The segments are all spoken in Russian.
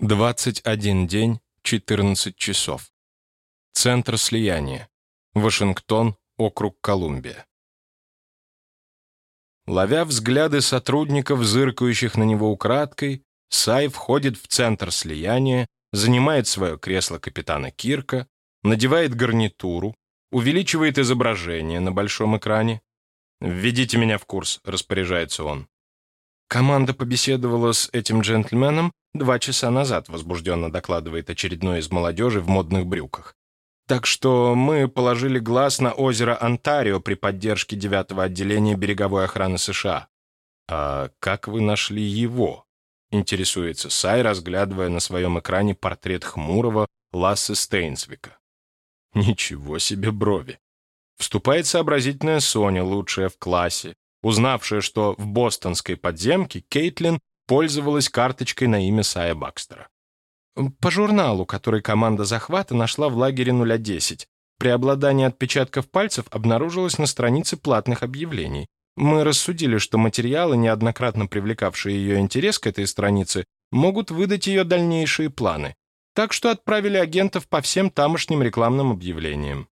21 день, 14 часов. Центр слияния. Вашингтон, округ Колумбия. Ловя взгляды сотрудников, зыркающих на него украдкой, Сай входит в центр слияния, занимает свое кресло капитана Кирка, надевает гарнитуру, увеличивает изображение на большом экране. «Введите меня в курс», — распоряжается он. Команда побеседовала с этим джентльменом два часа назад, возбужденно докладывает очередной из молодежи в модных брюках. Так что мы положили глаз на озеро Онтарио при поддержке девятого отделения береговой охраны США. А как вы нашли его? Интересуется Сай, разглядывая на своем экране портрет хмурого Лассе Стейнсвика. Ничего себе брови. Вступает сообразительная Соня, лучшая в классе, узнавшая, что в бостонской подземке Кейтлин пользовалась карточкой на имя Сая Бакстера. По журналу, который команда захвата нашла в лагере 010, преобладание отпечатков пальцев обнаружилось на странице платных объявлений. Мы рассудили, что материалы, неоднократно привлекавшие ее интерес к этой странице, могут выдать ее дальнейшие планы. Так что отправили агентов по всем тамошним рекламным объявлениям.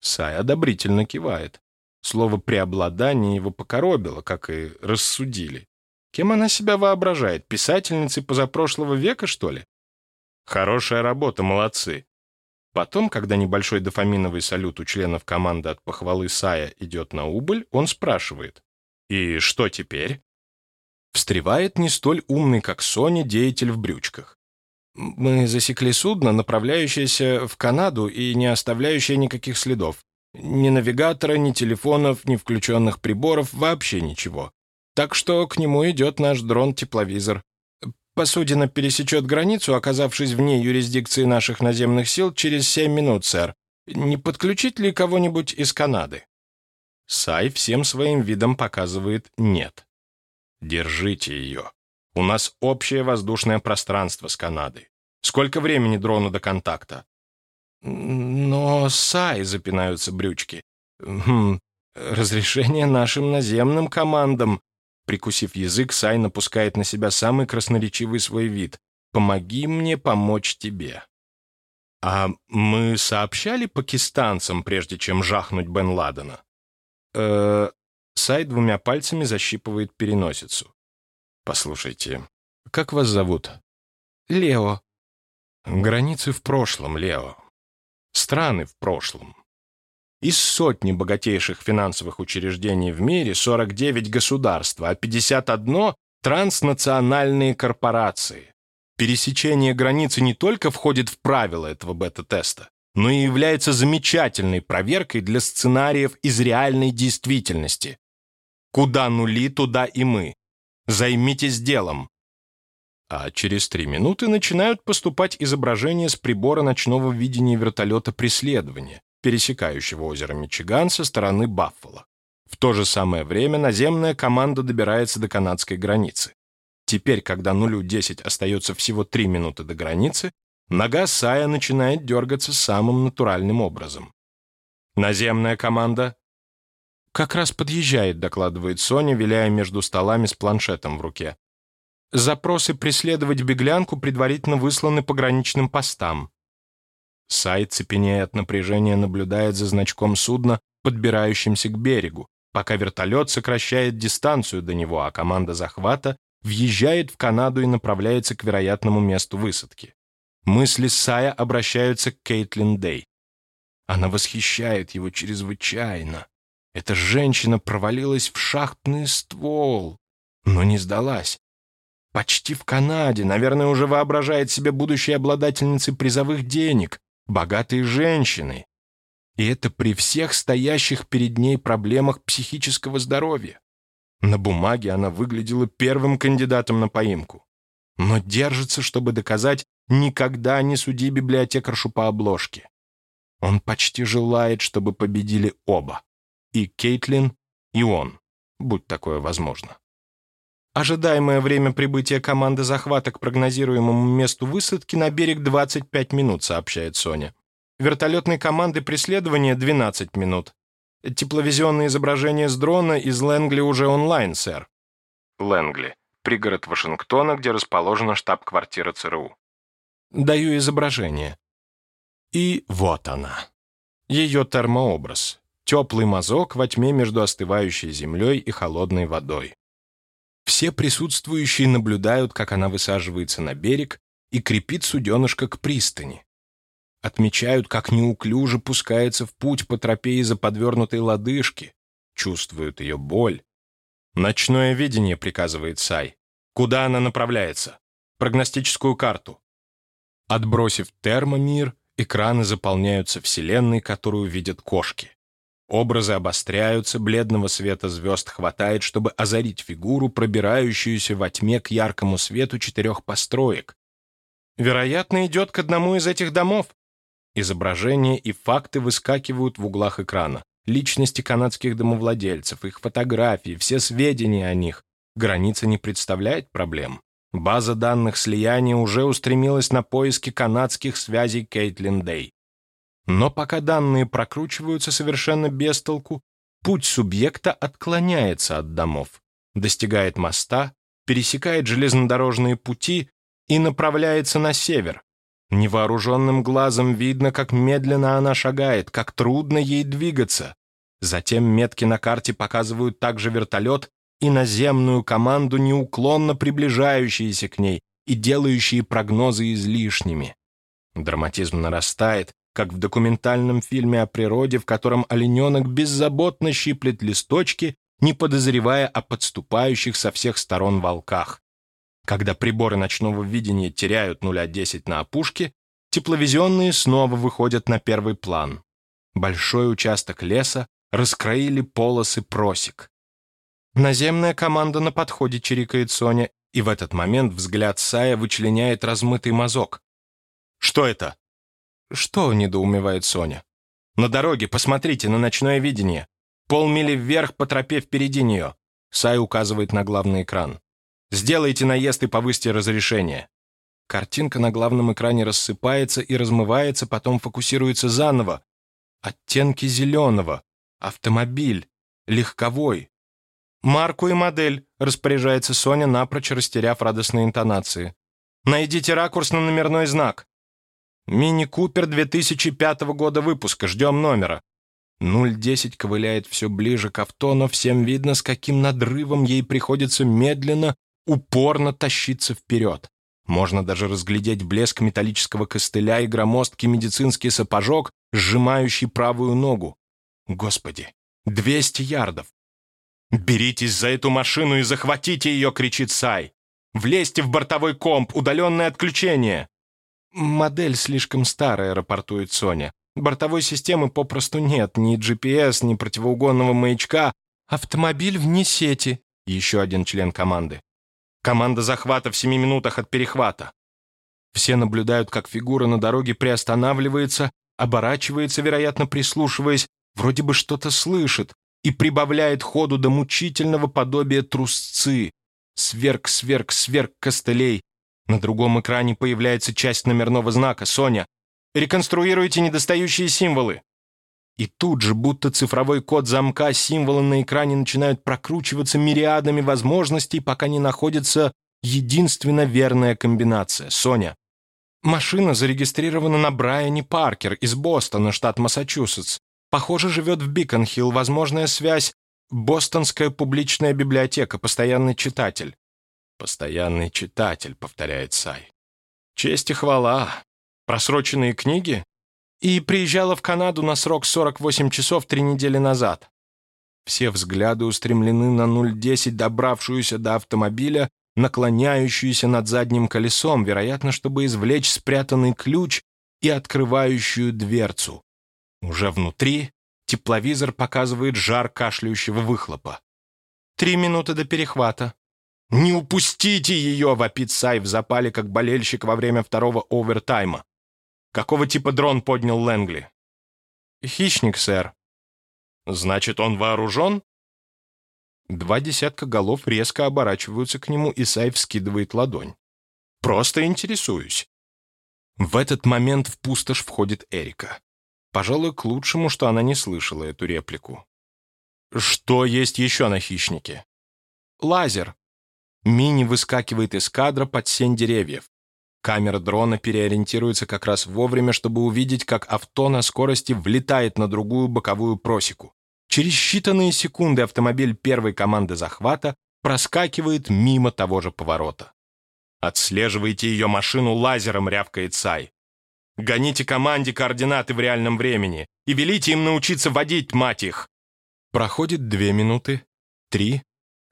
Сай одобрительно кивает. Слово «преобладание» его покоробило, как и рассудили. Кем она себя воображает? Писательницей позапрошлого века, что ли? Хорошая работа, молодцы. Потом, когда небольшой дофаминовый салют у членов команды от похвалы Сая идет на убыль, он спрашивает. «И что теперь?» Встревает не столь умный, как Соня, деятель в брючках. «Мы засекли судно, направляющееся в Канаду и не оставляющее никаких следов. Ни навигатора, ни телефонов, ни включенных приборов, вообще ничего. Так что к нему идет наш дрон-тепловизор. Посудина пересечет границу, оказавшись вне юрисдикции наших наземных сил, через семь минут, сэр. Не подключить ли кого-нибудь из Канады?» Сай всем своим видом показывает «нет». «Держите ее. У нас общее воздушное пространство с Канадой. Сколько времени дрону до контакта?» «Но, Сай», — запинаются брючки. «Хм, разрешение нашим наземным командам». Прикусив язык, Сай напускает на себя самый красноречивый свой вид. «Помоги мне помочь тебе». «А мы сообщали пакистанцам, прежде чем жахнуть Бен Ладена?» э Сай двумя пальцами защипывает переносицу. «Послушайте, как вас зовут?» «Лео». «Границы в прошлом, Лео страны в прошлом. Из сотни богатейших финансовых учреждений в мире 49 государства, а 51 – транснациональные корпорации. Пересечение границы не только входит в правила этого бета-теста, но и является замечательной проверкой для сценариев из реальной действительности. Куда нули, туда и мы. Займитесь делом а через три минуты начинают поступать изображения с прибора ночного видения вертолета преследования, пересекающего озеро Мичиган со стороны Баффало. В то же самое время наземная команда добирается до канадской границы. Теперь, когда нулю 10 остается всего 3 минуты до границы, нога Сая начинает дергаться самым натуральным образом. Наземная команда «Как раз подъезжает», — докладывает Соня, виляя между столами с планшетом в руке. Запросы преследовать беглянку предварительно высланы пограничным постам. Сайт, цепенея от напряжения, наблюдает за значком судна, подбирающимся к берегу, пока вертолет сокращает дистанцию до него, а команда захвата въезжает в Канаду и направляется к вероятному месту высадки. Мысли Сая обращаются к Кейтлин Дей. Она восхищает его чрезвычайно. Эта женщина провалилась в шахтный ствол, но не сдалась. Почти в Канаде, наверное, уже воображает себе будущей обладательницей призовых денег, богатой женщиной. И это при всех стоящих перед ней проблемах психического здоровья. На бумаге она выглядела первым кандидатом на поимку. Но держится, чтобы доказать, никогда не суди библиотекаршу по обложке. Он почти желает, чтобы победили оба. И Кейтлин, и он, будь такое возможно. Ожидаемое время прибытия команды захвата к прогнозируемому месту высадки на берег 25 минут, сообщает Соня. Вертолетной команды преследования 12 минут. Тепловизионные изображения с дрона из Лэнгли уже онлайн, сэр. Лэнгли. Пригород Вашингтона, где расположена штаб-квартира ЦРУ. Даю изображение. И вот она. Ее термообраз. Теплый мазок во тьме между остывающей землей и холодной водой. Все присутствующие наблюдают, как она высаживается на берег и крепит суденышко к пристани. Отмечают, как неуклюже пускается в путь по тропе из-за подвернутой лодыжки, чувствуют ее боль. «Ночное видение», — приказывает Сай. «Куда она направляется? Прогностическую карту». Отбросив термомир, экраны заполняются вселенной, которую видят кошки. Образы обостряются, бледного света звезд хватает, чтобы озарить фигуру, пробирающуюся во тьме к яркому свету четырех построек. Вероятно, идет к одному из этих домов. Изображения и факты выскакивают в углах экрана. Личности канадских домовладельцев, их фотографии, все сведения о них. Граница не представляет проблем. База данных слияния уже устремилась на поиски канадских связей Кейтлин Дэй. Но пока данные прокручиваются совершенно без толку, путь субъекта отклоняется от домов, достигает моста, пересекает железнодорожные пути и направляется на север. Невооруженным глазом видно, как медленно она шагает, как трудно ей двигаться. Затем метки на карте показывают также вертолет и наземную команду, неуклонно приближающиеся к ней и делающие прогнозы излишними. Драматизм нарастает, как в документальном фильме о природе, в котором олененок беззаботно щиплет листочки, не подозревая о подступающих со всех сторон волках. Когда приборы ночного видения теряют 0,10 на опушке, тепловизионные снова выходят на первый план. Большой участок леса раскроили полосы просек. Наземная команда на подходе, чирикает Соня, и в этот момент взгляд Сая вычленяет размытый мазок. «Что это?» «Что?» — недоумевает Соня. «На дороге, посмотрите, на ночное видение. Полмили вверх по тропе впереди нее». Сай указывает на главный экран. «Сделайте наезд и повысьте разрешение». Картинка на главном экране рассыпается и размывается, потом фокусируется заново. Оттенки зеленого. Автомобиль. Легковой. «Марку и модель», — распоряжается Соня, напрочь растеряв радостные интонации. «Найдите ракурс на номерной знак». Мини-Купер 2005 года выпуска, ждем номера. 010 ковыляет все ближе к авто, но всем видно, с каким надрывом ей приходится медленно, упорно тащиться вперед. Можно даже разглядеть блеск металлического костыля и громоздкий медицинский сапожок, сжимающий правую ногу. Господи, 200 ярдов. «Беритесь за эту машину и захватите ее!» — кричит Сай. «Влезьте в бортовой комп, удаленное отключение!» «Модель слишком старая», — рапортует Соня. «Бортовой системы попросту нет, ни GPS, ни противоугонного маячка. Автомобиль вне сети», — еще один член команды. «Команда захвата в семи минутах от перехвата». Все наблюдают, как фигура на дороге приостанавливается, оборачивается, вероятно, прислушиваясь, вроде бы что-то слышит, и прибавляет ходу до мучительного подобия трусцы. Сверк, сверк, сверк костылей, на другом экране появляется часть номерного знака. Соня, реконструируйте недостающие символы. И тут же, будто цифровой код замка, символы на экране начинают прокручиваться мириадами возможностей, пока не находится единственно верная комбинация. Соня. Машина зарегистрирована на Брайане Паркер из Бостона, штат Массачусетс. Похоже, живет в Бикон-Хилл. Возможная связь. Бостонская публичная библиотека, постоянный читатель. «Постоянный читатель», — повторяет Сай. «Честь и хвала. Просроченные книги?» И приезжала в Канаду на срок 48 часов три недели назад. Все взгляды устремлены на 010, добравшуюся до автомобиля, наклоняющуюся над задним колесом, вероятно, чтобы извлечь спрятанный ключ и открывающую дверцу. Уже внутри тепловизор показывает жар кашляющего выхлопа. Три минуты до перехвата. «Не упустите ее!» — вопит Сай в запале, как болельщик во время второго овертайма. «Какого типа дрон поднял Лэнгли?» «Хищник, сэр». «Значит, он вооружен?» Два десятка голов резко оборачиваются к нему, и Сай вскидывает ладонь. «Просто интересуюсь». В этот момент в пустошь входит Эрика. Пожалуй, к лучшему, что она не слышала эту реплику. «Что есть еще на хищнике?» «Лазер», Мини выскакивает из кадра под сень деревьев. Камера дрона переориентируется как раз вовремя, чтобы увидеть, как авто на скорости влетает на другую боковую просеку. Через считанные секунды автомобиль первой команды захвата проскакивает мимо того же поворота. «Отслеживайте ее машину лазером», — рявкает Сай. «Гоните команде координаты в реальном времени и велите им научиться водить, мать их!» Проходит две минуты, три,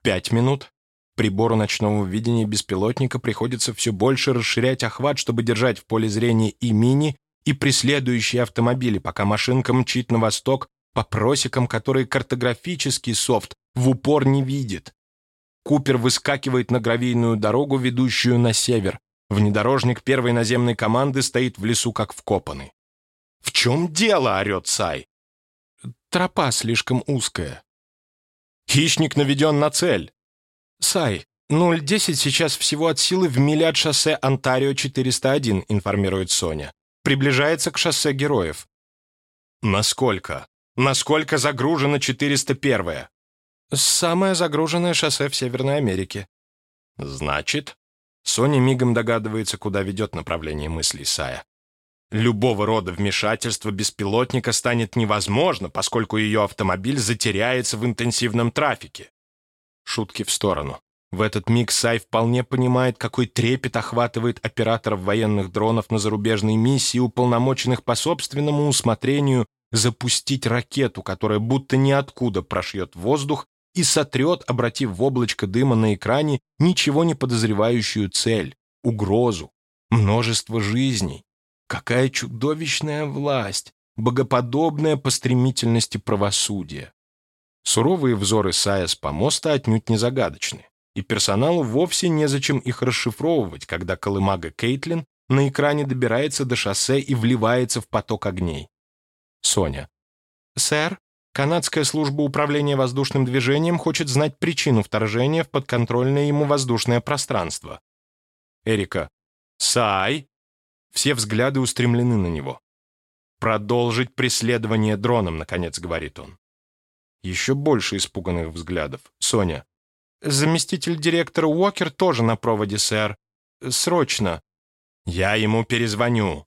пять минут. Прибору ночного видения беспилотника приходится все больше расширять охват, чтобы держать в поле зрения и мини, и преследующие автомобили, пока машинка мчит на восток по просекам, которые картографический софт в упор не видит. Купер выскакивает на гравийную дорогу, ведущую на север. Внедорожник первой наземной команды стоит в лесу, как вкопанный. «В чем дело?» — орет Сай. «Тропа слишком узкая». «Хищник наведен на цель». «Сай, 010 сейчас всего от силы в миле от шоссе Онтарио-401», — информирует Соня. «Приближается к шоссе Героев». «Насколько? Насколько загружено 401-е?» «Самое загруженное шоссе в Северной Америке». «Значит?» Соня мигом догадывается, куда ведет направление мысли Сая. Любого рода вмешательство беспилотника станет невозможно, поскольку ее автомобиль затеряется в интенсивном трафике. Шутки в сторону. В этот миг Сай вполне понимает, какой трепет охватывает операторов военных дронов на зарубежной миссии, уполномоченных по собственному усмотрению запустить ракету, которая будто ниоткуда прошьет воздух и сотрет, обратив в облачко дыма на экране ничего не подозревающую цель, угрозу, множество жизней. Какая чудовищная власть, богоподобная по стремительности правосудия. Суровые взоры Сая с помоста отнюдь не загадочны, и персоналу вовсе незачем их расшифровывать, когда колымага Кейтлин на экране добирается до шоссе и вливается в поток огней. Соня. «Сэр, канадская служба управления воздушным движением хочет знать причину вторжения в подконтрольное ему воздушное пространство». Эрика. «Сай!» Все взгляды устремлены на него. «Продолжить преследование дроном», — наконец говорит он. Еще больше испуганных взглядов. Соня. «Заместитель директора Уокер тоже на проводе, сэр. Срочно». «Я ему перезвоню».